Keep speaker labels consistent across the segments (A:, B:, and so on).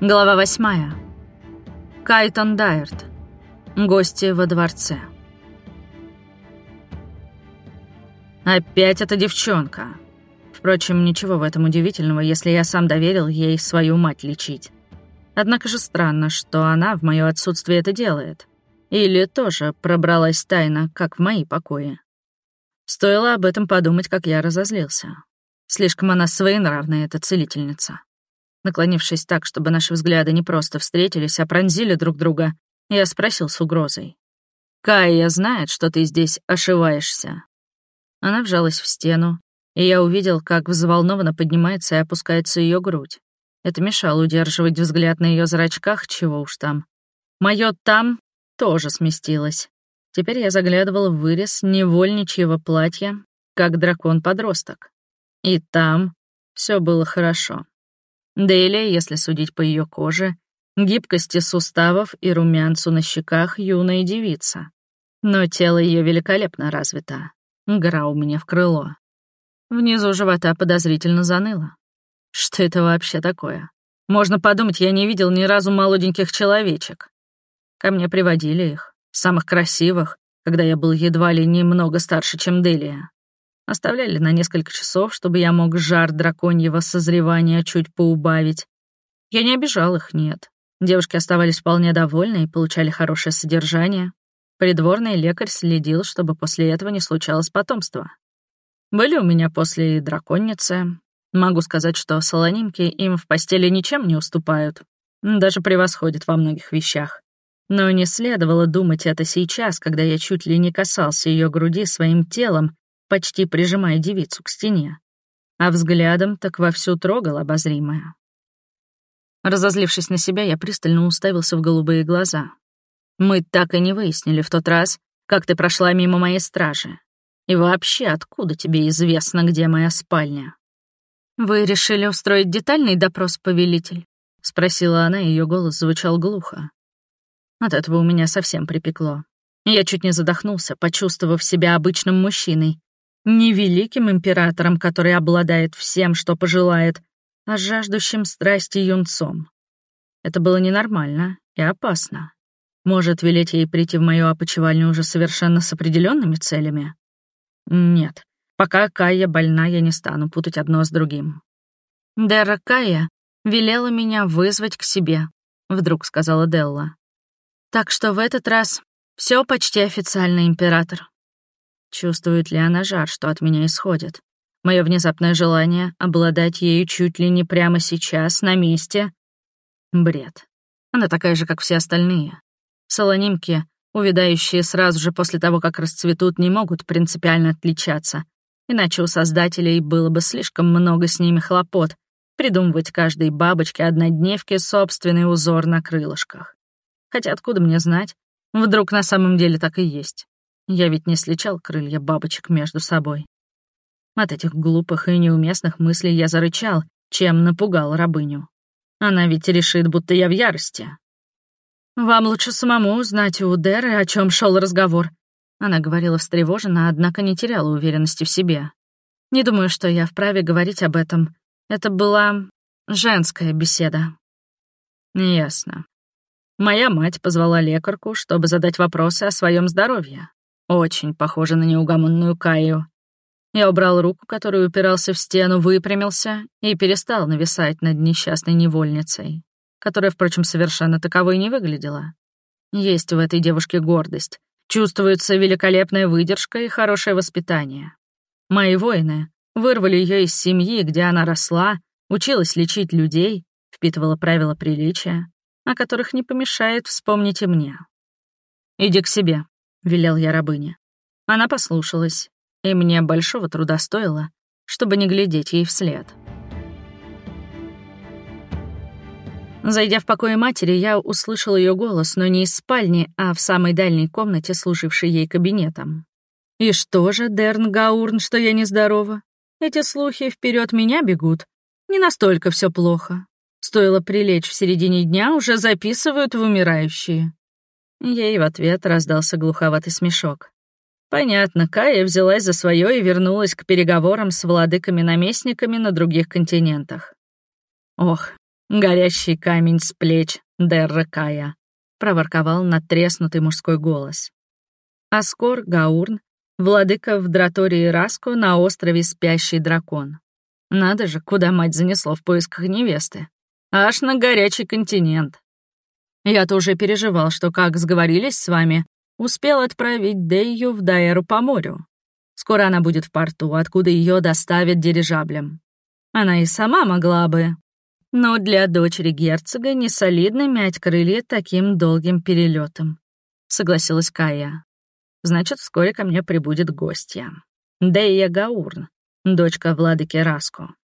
A: Глава восьмая. Кайтон Дайерт. Гости во дворце. Опять эта девчонка. Впрочем, ничего в этом удивительного, если я сам доверил ей свою мать лечить. Однако же странно, что она в моё отсутствие это делает. Или тоже пробралась тайно, как в мои покои. Стоило об этом подумать, как я разозлился. Слишком она своенравная, эта целительница. Наклонившись так, чтобы наши взгляды не просто встретились, а пронзили друг друга, я спросил с угрозой. «Кая знает, что ты здесь ошиваешься». Она вжалась в стену, и я увидел, как взволнованно поднимается и опускается ее грудь. Это мешало удерживать взгляд на ее зрачках, чего уж там. Мое «там» тоже сместилось. Теперь я заглядывал в вырез невольничьего платья, как дракон-подросток. И там все было хорошо. Дейли, если судить по ее коже, гибкости суставов и румянцу на щеках юная девица. Но тело ее великолепно развито. Гора у меня в крыло. Внизу живота подозрительно заныло. Что это вообще такое? Можно подумать, я не видел ни разу молоденьких человечек. Ко мне приводили их, самых красивых, когда я был едва ли немного старше, чем Делия. Оставляли на несколько часов, чтобы я мог жар драконьего созревания чуть поубавить. Я не обижал их, нет. Девушки оставались вполне довольны и получали хорошее содержание. Придворный лекарь следил, чтобы после этого не случалось потомства. Были у меня после драконницы. Могу сказать, что солонимки им в постели ничем не уступают. Даже превосходят во многих вещах. Но не следовало думать это сейчас, когда я чуть ли не касался ее груди своим телом почти прижимая девицу к стене, а взглядом так вовсю трогал обозримое. Разозлившись на себя, я пристально уставился в голубые глаза. Мы так и не выяснили в тот раз, как ты прошла мимо моей стражи. И вообще, откуда тебе известно, где моя спальня? Вы решили устроить детальный допрос, повелитель? Спросила она, и ее голос звучал глухо. От этого у меня совсем припекло. Я чуть не задохнулся, почувствовав себя обычным мужчиной, не великим императором, который обладает всем, что пожелает, а жаждущим страсти юнцом. Это было ненормально и опасно. Может, велеть ей прийти в мою опочивальню уже совершенно с определенными целями? Нет. Пока Кая больна, я не стану путать одно с другим. Дера Кая велела меня вызвать к себе, вдруг сказала Делла. Так что в этот раз все почти официально, император. Чувствует ли она жар, что от меня исходит? Мое внезапное желание обладать ею чуть ли не прямо сейчас, на месте? Бред. Она такая же, как все остальные. Солонимки, увядающие сразу же после того, как расцветут, не могут принципиально отличаться. Иначе у создателей было бы слишком много с ними хлопот придумывать каждой бабочке однодневки собственный узор на крылышках. Хотя откуда мне знать? Вдруг на самом деле так и есть. Я ведь не сличал крылья бабочек между собой. От этих глупых и неуместных мыслей я зарычал, чем напугал рабыню. Она ведь решит, будто я в ярости. «Вам лучше самому узнать у Деры, о чем шел разговор». Она говорила встревоженно, однако не теряла уверенности в себе. «Не думаю, что я вправе говорить об этом. Это была женская беседа». «Ясно. Моя мать позвала лекарку, чтобы задать вопросы о своем здоровье. Очень похоже на неугомонную Каю. Я убрал руку, которую упирался в стену, выпрямился и перестал нависать над несчастной невольницей, которая, впрочем, совершенно таковой не выглядела. Есть в этой девушке гордость, чувствуется великолепная выдержка и хорошее воспитание. Мои воины вырвали ее из семьи, где она росла, училась лечить людей, впитывала правила приличия, о которых не помешает вспомнить и мне. «Иди к себе», — велел я рабыне. Она послушалась, и мне большого труда стоило, чтобы не глядеть ей вслед. Зайдя в покое матери, я услышал ее голос, но не из спальни, а в самой дальней комнате, служившей ей кабинетом. «И что же, Дерн Гаурн, что я нездорова? Эти слухи вперед меня бегут. Не настолько все плохо. Стоило прилечь в середине дня, уже записывают в умирающие. Ей в ответ раздался глуховатый смешок. Понятно, Кая взялась за свое и вернулась к переговорам с владыками-наместниками на других континентах. Ох, горящий камень с плеч Дерра Кая», — проворковал надтреснутый мужской голос. Аскор Гаурн, владыка в Дратории Раско на острове Спящий Дракон. Надо же, куда мать занесло в поисках невесты. Аж на горячий континент. Я-то уже переживал, что, как сговорились с вами, успел отправить Дейю в Дайеру по морю. Скоро она будет в порту, откуда ее доставят дирижаблем. Она и сама могла бы. Но для дочери герцога не солидно мять крылья таким долгим перелетом, согласилась Кая. Значит, вскоре ко мне прибудет гостья. Дейя Гаурн, дочка владыки Раску.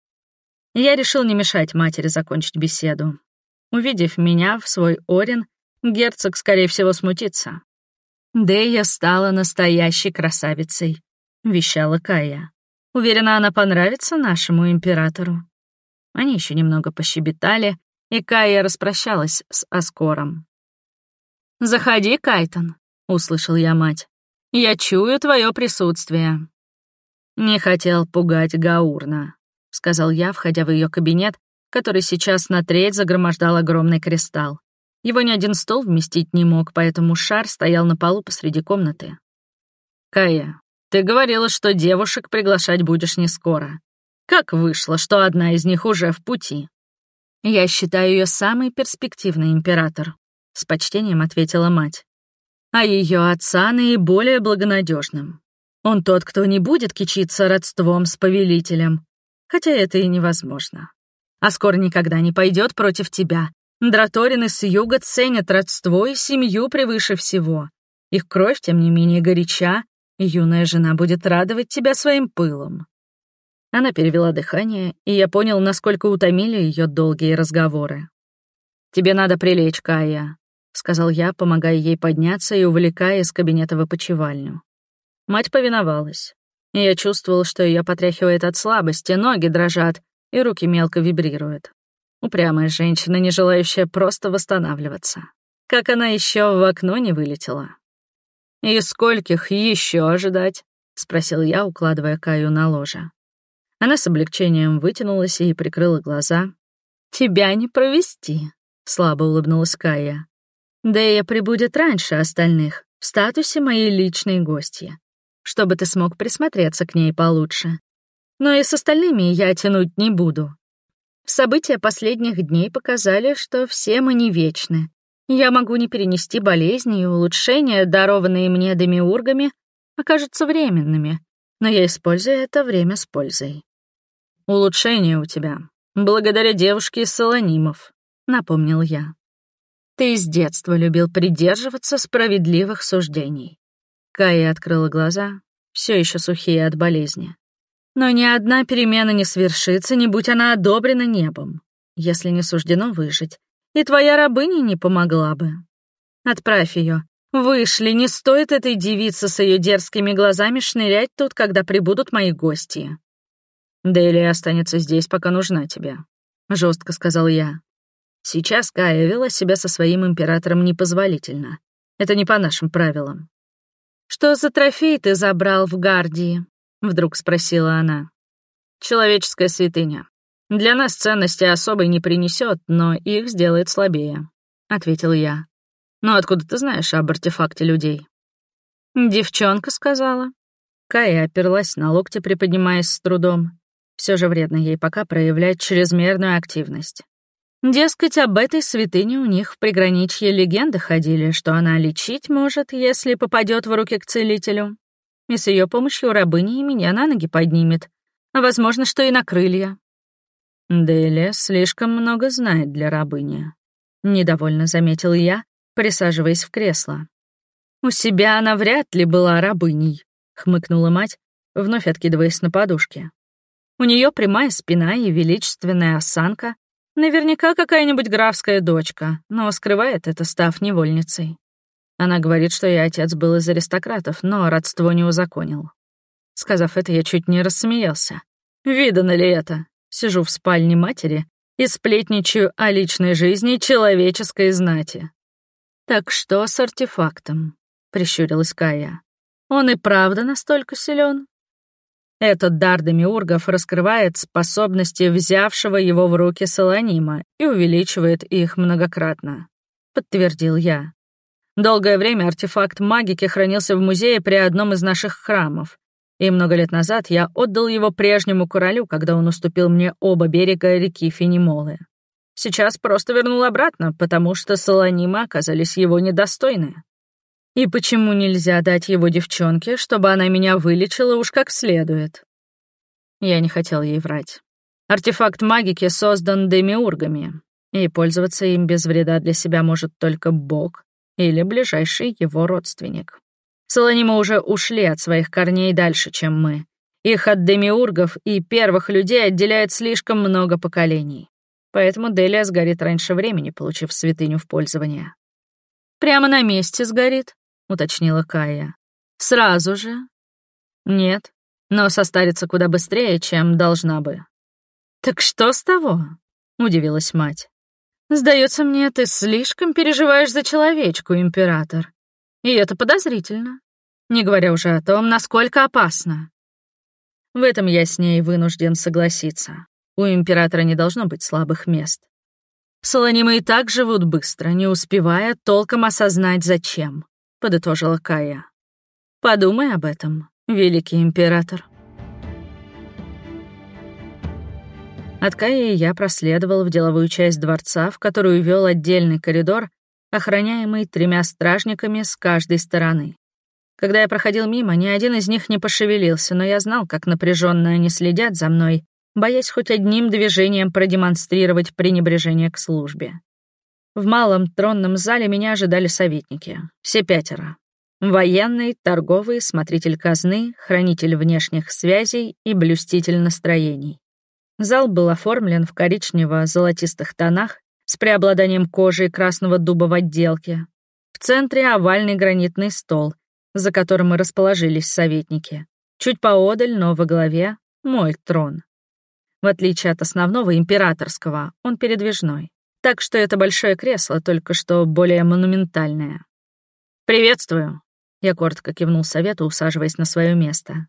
A: Я решил не мешать матери закончить беседу. Увидев меня в свой Орин, герцог, скорее всего, смутится. Дейя стала настоящей красавицей, вещала Кая. Уверена, она понравится нашему императору. Они еще немного пощебетали, и Кая распрощалась с Аскором. «Заходи, Кайтон», — услышал я мать. Я чую твое присутствие». «Не хотел пугать Гаурна», — сказал я, входя в ее кабинет, который сейчас на треть загромождал огромный кристалл. Его ни один стол вместить не мог, поэтому шар стоял на полу посреди комнаты. «Кая, ты говорила, что девушек приглашать будешь не скоро. Как вышло, что одна из них уже в пути?» «Я считаю ее самый перспективный император», — с почтением ответила мать а ее отца наиболее благонадежным. Он тот, кто не будет кичиться родством с повелителем, хотя это и невозможно. А скоро никогда не пойдет против тебя. Драторины с юга ценят родство и семью превыше всего. Их кровь, тем не менее, горяча, юная жена будет радовать тебя своим пылом. Она перевела дыхание, и я понял, насколько утомили ее долгие разговоры. «Тебе надо прилечь, Кая. — сказал я, помогая ей подняться и увлекая из кабинета в опочивальню. Мать повиновалась. Я чувствовал, что ее потряхивает от слабости, ноги дрожат, и руки мелко вибрируют. Упрямая женщина, не желающая просто восстанавливаться. Как она еще в окно не вылетела? «И скольких еще ожидать?» — спросил я, укладывая Каю на ложе. Она с облегчением вытянулась и прикрыла глаза. «Тебя не провести», — слабо улыбнулась Кая. Дэя прибудет раньше остальных, в статусе моей личной гости, чтобы ты смог присмотреться к ней получше. Но и с остальными я тянуть не буду. События последних дней показали, что все мы не вечны. Я могу не перенести болезни, и улучшения, дарованные мне демиургами, окажутся временными, но я использую это время с пользой. «Улучшение у тебя, благодаря девушке из Солонимов», — напомнил я. Ты с детства любил придерживаться справедливых суждений. Кая открыла глаза, все еще сухие от болезни. Но ни одна перемена не свершится, не будь она одобрена небом, если не суждено выжить. И твоя рабыня не помогла бы. Отправь ее. Вышли, не стоит этой девице с ее дерзкими глазами шнырять тут, когда прибудут мои гости. Делия останется здесь, пока нужна тебе, жестко сказал я. Сейчас Кая вела себя со своим императором непозволительно. Это не по нашим правилам. «Что за трофей ты забрал в Гардии?» — вдруг спросила она. «Человеческая святыня. Для нас ценности особой не принесет, но их сделает слабее», — ответил я. «Но откуда ты знаешь об артефакте людей?» «Девчонка сказала». Кая оперлась на локти, приподнимаясь с трудом. Все же вредно ей пока проявлять чрезмерную активность. Дескать, об этой святыне у них в приграничье легенды ходили, что она лечить может, если попадет в руки к целителю. И с ее помощью рабыни и меня на ноги поднимет. А возможно, что и на крылья. Делия слишком много знает для рабыни. Недовольно заметил я, присаживаясь в кресло. «У себя она вряд ли была рабыней», — хмыкнула мать, вновь откидываясь на подушке. «У нее прямая спина и величественная осанка, Наверняка какая-нибудь графская дочка, но скрывает это, став невольницей. Она говорит, что я отец был из аристократов, но родство не узаконил. Сказав это, я чуть не рассмеялся. Видано ли это? Сижу в спальне матери и сплетничаю о личной жизни человеческой знати. «Так что с артефактом?» — прищурилась Кая. «Он и правда настолько силен? Этот дар демиургов раскрывает способности взявшего его в руки Солонима и увеличивает их многократно», — подтвердил я. Долгое время артефакт магики хранился в музее при одном из наших храмов, и много лет назад я отдал его прежнему королю, когда он уступил мне оба берега реки Фенимолы. Сейчас просто вернул обратно, потому что Солонимы оказались его недостойны. И почему нельзя дать его девчонке, чтобы она меня вылечила уж как следует? Я не хотел ей врать. Артефакт магики создан демиургами, и пользоваться им без вреда для себя может только Бог или ближайший его родственник. Солонимы уже ушли от своих корней дальше, чем мы. Их от демиургов и первых людей отделяет слишком много поколений. Поэтому Делия сгорит раньше времени, получив святыню в пользование. «Прямо на месте сгорит?» — уточнила Кая. «Сразу же?» «Нет, но состарится куда быстрее, чем должна бы». «Так что с того?» — удивилась мать. «Сдается мне, ты слишком переживаешь за человечку, император. И это подозрительно не говоря уже о том, насколько опасно. В этом я с ней вынужден согласиться. У императора не должно быть слабых мест. Солонимы и так живут быстро, не успевая толком осознать, зачем, — подытожила Кая. Подумай об этом, великий император. От Каи я проследовал в деловую часть дворца, в которую вел отдельный коридор, охраняемый тремя стражниками с каждой стороны. Когда я проходил мимо, ни один из них не пошевелился, но я знал, как напряженно они следят за мной, боясь хоть одним движением продемонстрировать пренебрежение к службе. В малом тронном зале меня ожидали советники, все пятеро. Военный, торговый, смотритель казны, хранитель внешних связей и блюститель настроений. Зал был оформлен в коричнево-золотистых тонах с преобладанием кожи и красного дуба в отделке. В центре овальный гранитный стол — за которым мы расположились советники. Чуть поодаль, но во главе — мой трон. В отличие от основного императорского, он передвижной. Так что это большое кресло, только что более монументальное. «Приветствую!» — я коротко кивнул совету, усаживаясь на свое место.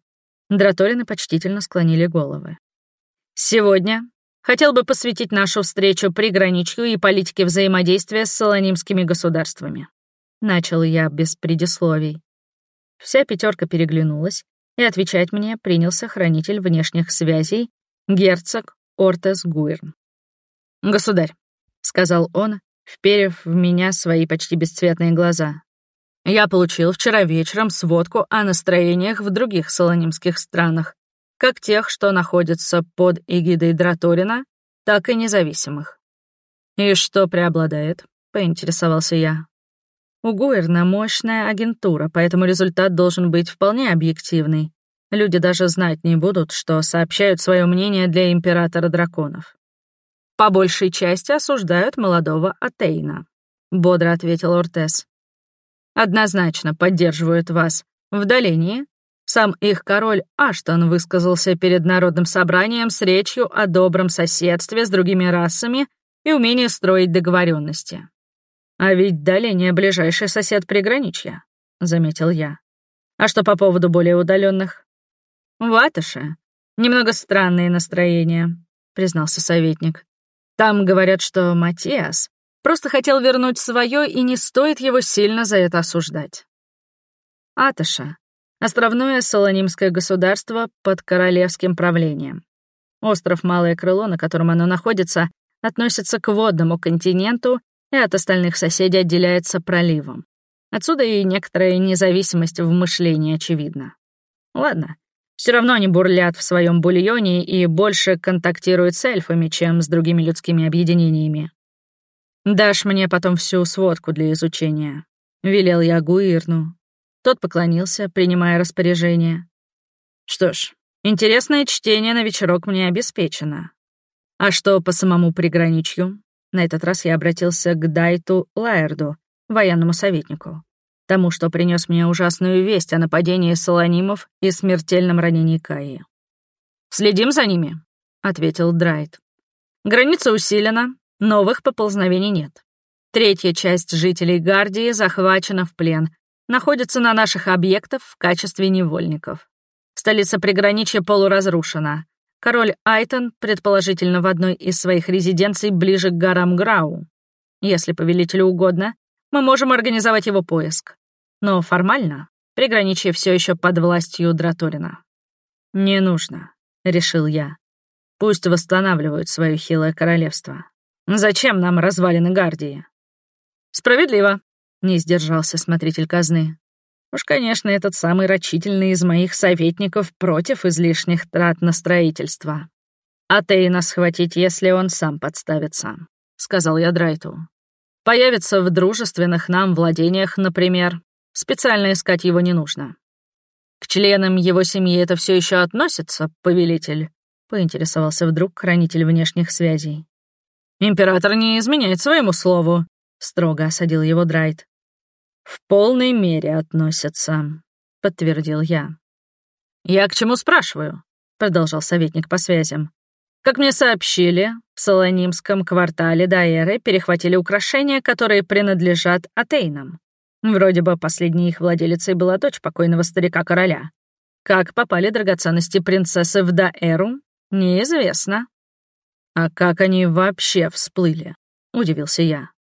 A: Драторины почтительно склонили головы. «Сегодня хотел бы посвятить нашу встречу приграничью и политике взаимодействия с солонимскими государствами». Начал я без предисловий. Вся пятерка переглянулась, и отвечать мне принялся хранитель внешних связей, герцог Ортес Гуирн. «Государь», — сказал он, вперев в меня свои почти бесцветные глаза, «я получил вчера вечером сводку о настроениях в других солонимских странах, как тех, что находятся под эгидой Драторина, так и независимых». «И что преобладает?» — поинтересовался я. У Гуэрна мощная агентура, поэтому результат должен быть вполне объективный. Люди даже знать не будут, что сообщают свое мнение для императора драконов. «По большей части осуждают молодого Атейна», — бодро ответил Ортес. «Однозначно поддерживают вас. В долении сам их король Аштон высказался перед народным собранием с речью о добром соседстве с другими расами и умении строить договоренности. «А ведь Долиния — ближайший сосед приграничья», — заметил я. «А что по поводу более удаленных? «Ватыша. Немного странные настроения», — признался советник. «Там говорят, что Матиас просто хотел вернуть свое, и не стоит его сильно за это осуждать». Аташа — островное солонимское государство под королевским правлением. Остров Малое Крыло, на котором оно находится, относится к водному континенту и от остальных соседей отделяется проливом. Отсюда и некоторая независимость в мышлении, очевидно. Ладно, все равно они бурлят в своем бульоне и больше контактируют с эльфами, чем с другими людскими объединениями. «Дашь мне потом всю сводку для изучения», — велел я Гуирну. Тот поклонился, принимая распоряжение. Что ж, интересное чтение на вечерок мне обеспечено. А что по самому приграничью? На этот раз я обратился к Дайту Лайерду, военному советнику, тому, что принес мне ужасную весть о нападении Солонимов и смертельном ранении Каи. «Следим за ними», — ответил Драйт. «Граница усилена, новых поползновений нет. Третья часть жителей Гардии захвачена в плен, находится на наших объектах в качестве невольников. Столица приграничья полуразрушена. Король Айтон, предположительно, в одной из своих резиденций ближе к горам Грау. Если повелителю угодно, мы можем организовать его поиск. Но формально приграничье все еще под властью Драторина. «Не нужно», — решил я. «Пусть восстанавливают свое хилое королевство. Зачем нам развалины Гардии?» «Справедливо», — не сдержался смотритель казны. Уж, конечно, этот самый рачительный из моих советников против излишних трат на строительство. А Тейна схватить, если он сам подставится, — сказал я Драйту. Появится в дружественных нам владениях, например. Специально искать его не нужно. К членам его семьи это все еще относится, повелитель? Поинтересовался вдруг хранитель внешних связей. Император не изменяет своему слову, строго осадил его Драйт. «В полной мере относятся», — подтвердил я. «Я к чему спрашиваю?» — продолжал советник по связям. «Как мне сообщили, в Солонимском квартале Даэры перехватили украшения, которые принадлежат Атейнам. Вроде бы последней их владелицей была дочь покойного старика-короля. Как попали драгоценности принцессы в Даэру, неизвестно». «А как они вообще всплыли?» — удивился я.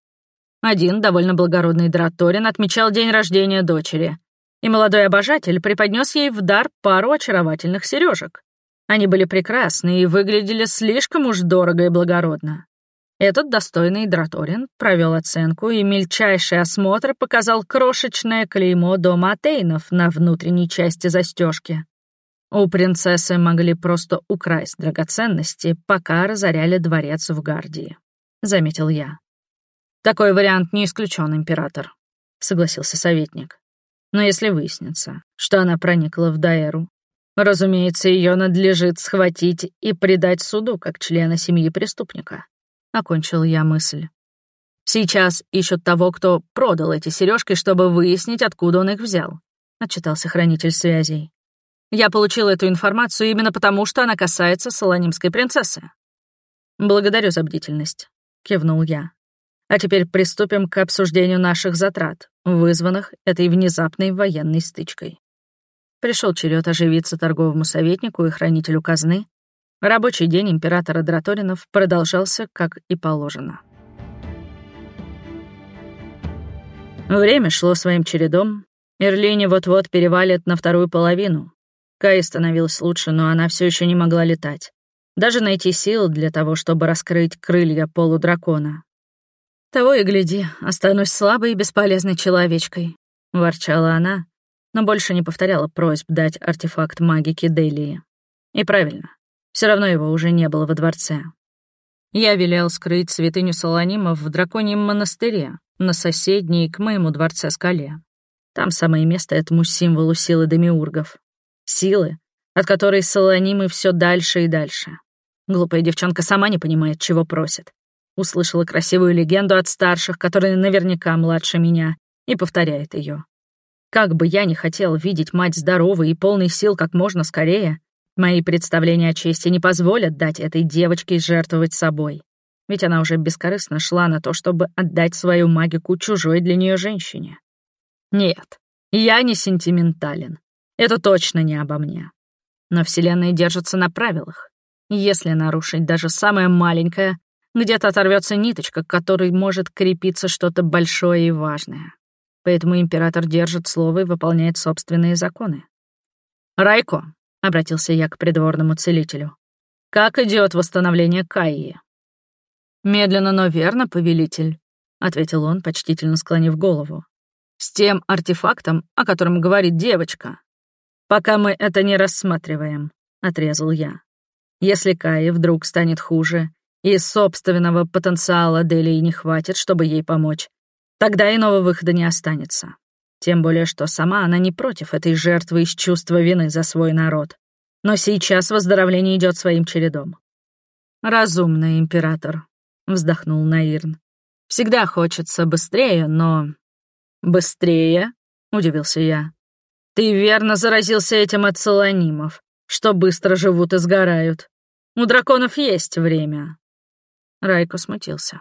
A: Один довольно благородный Драторин отмечал день рождения дочери, и молодой обожатель преподнес ей в дар пару очаровательных сережек. Они были прекрасны и выглядели слишком уж дорого и благородно. Этот достойный Драторин провел оценку, и мельчайший осмотр показал крошечное клеймо дома Атейнов на внутренней части застежки. У принцессы могли просто украсть драгоценности, пока разоряли дворец в Гардии, — заметил я. «Такой вариант не исключен, император», — согласился советник. «Но если выяснится, что она проникла в Даэру, разумеется, ее надлежит схватить и предать суду как члена семьи преступника», — окончил я мысль. «Сейчас ищут того, кто продал эти сережки, чтобы выяснить, откуда он их взял», — отчитался хранитель связей. «Я получил эту информацию именно потому, что она касается солонимской принцессы». «Благодарю за бдительность», — кивнул я. А теперь приступим к обсуждению наших затрат, вызванных этой внезапной военной стычкой. Пришел черед оживиться торговому советнику и хранителю казны. Рабочий день императора Драторинов продолжался, как и положено. Время шло своим чередом. Эрлине вот-вот перевалит на вторую половину. Кай становилась лучше, но она все еще не могла летать. Даже найти сил для того, чтобы раскрыть крылья полудракона. «Того и гляди, останусь слабой и бесполезной человечкой», — ворчала она, но больше не повторяла просьб дать артефакт магики Делии. И правильно, все равно его уже не было во дворце. Я велел скрыть святыню Солонимов в драконьем монастыре, на соседней к моему дворце скале. Там самое место этому символу силы демиургов. Силы, от которой Солонимы все дальше и дальше. Глупая девчонка сама не понимает, чего просит. Услышала красивую легенду от старших, которые наверняка младше меня, и повторяет ее. Как бы я ни хотел видеть мать здоровой и полной сил как можно скорее, мои представления о чести не позволят дать этой девочке жертвовать собой. Ведь она уже бескорыстно шла на то, чтобы отдать свою магику чужой для нее женщине. Нет, я не сентиментален. Это точно не обо мне. Но Вселенная держится на правилах. Если нарушить даже самое маленькое, где-то оторвется ниточка, к которой может крепиться что-то большое и важное. Поэтому император держит слово и выполняет собственные законы. «Райко», — обратился я к придворному целителю, — «как идет восстановление Каи?» «Медленно, но верно, повелитель», — ответил он, почтительно склонив голову. «С тем артефактом, о котором говорит девочка. Пока мы это не рассматриваем», — отрезал я. «Если Каи вдруг станет хуже, и собственного потенциала Делии не хватит, чтобы ей помочь. Тогда иного выхода не останется. Тем более, что сама она не против этой жертвы из чувства вины за свой народ. Но сейчас выздоровление идет своим чередом. «Разумный император», — вздохнул Наирн. «Всегда хочется быстрее, но...» «Быстрее?» — удивился я. «Ты верно заразился этим от солонимов, что быстро живут и сгорают. У драконов есть время. Райко смутился.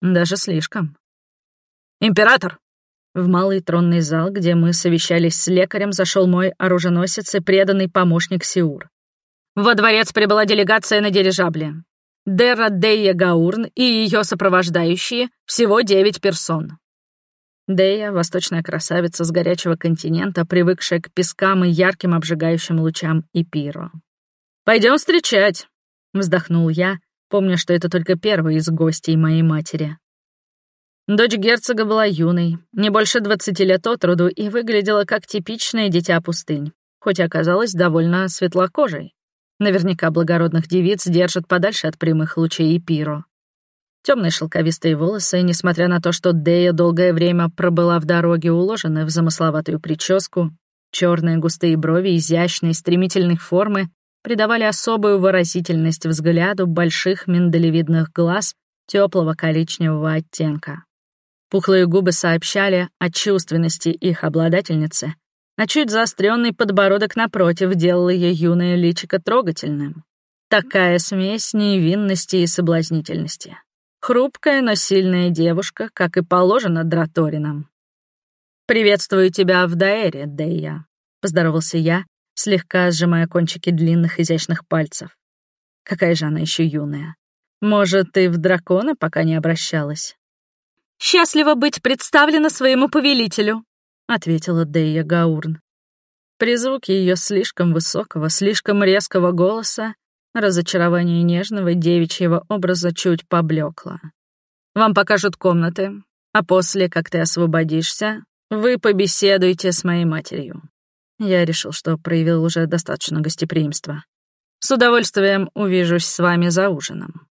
A: Даже слишком. «Император!» В малый тронный зал, где мы совещались с лекарем, зашел мой оруженосец и преданный помощник Сиур. Во дворец прибыла делегация на дирижабле. Дерра Дейя Гаурн и ее сопровождающие, всего девять персон. Дея — восточная красавица с горячего континента, привыкшая к пескам и ярким обжигающим лучам Ипиро. «Пойдем встречать», — вздохнул я, помня, что это только первый из гостей моей матери. Дочь герцога была юной, не больше двадцати лет от роду, и выглядела как типичное дитя пустынь, хоть оказалась довольно светлокожей. Наверняка благородных девиц держат подальше от прямых лучей и пиро. Темные шелковистые волосы, несмотря на то, что Дея долгое время пробыла в дороге, уложены в замысловатую прическу, черные густые брови, изящные, стремительной формы, придавали особую выразительность взгляду больших миндалевидных глаз теплого коричневого оттенка. Пухлые губы сообщали о чувственности их обладательницы, а чуть заостренный подбородок напротив делал ее юное личико трогательным. Такая смесь невинности и соблазнительности. Хрупкая, но сильная девушка, как и положено Драторинам. «Приветствую тебя в Даэре, Дейя», — поздоровался я, слегка сжимая кончики длинных изящных пальцев. Какая же она еще юная. Может, ты в дракона пока не обращалась? «Счастливо быть представлена своему повелителю», — ответила Дейя Гаурн. При звуке ее слишком высокого, слишком резкого голоса разочарование нежного девичьего образа чуть поблекло. «Вам покажут комнаты, а после, как ты освободишься, вы побеседуете с моей матерью». Я решил, что проявил уже достаточно гостеприимства. «С удовольствием увижусь с вами за ужином».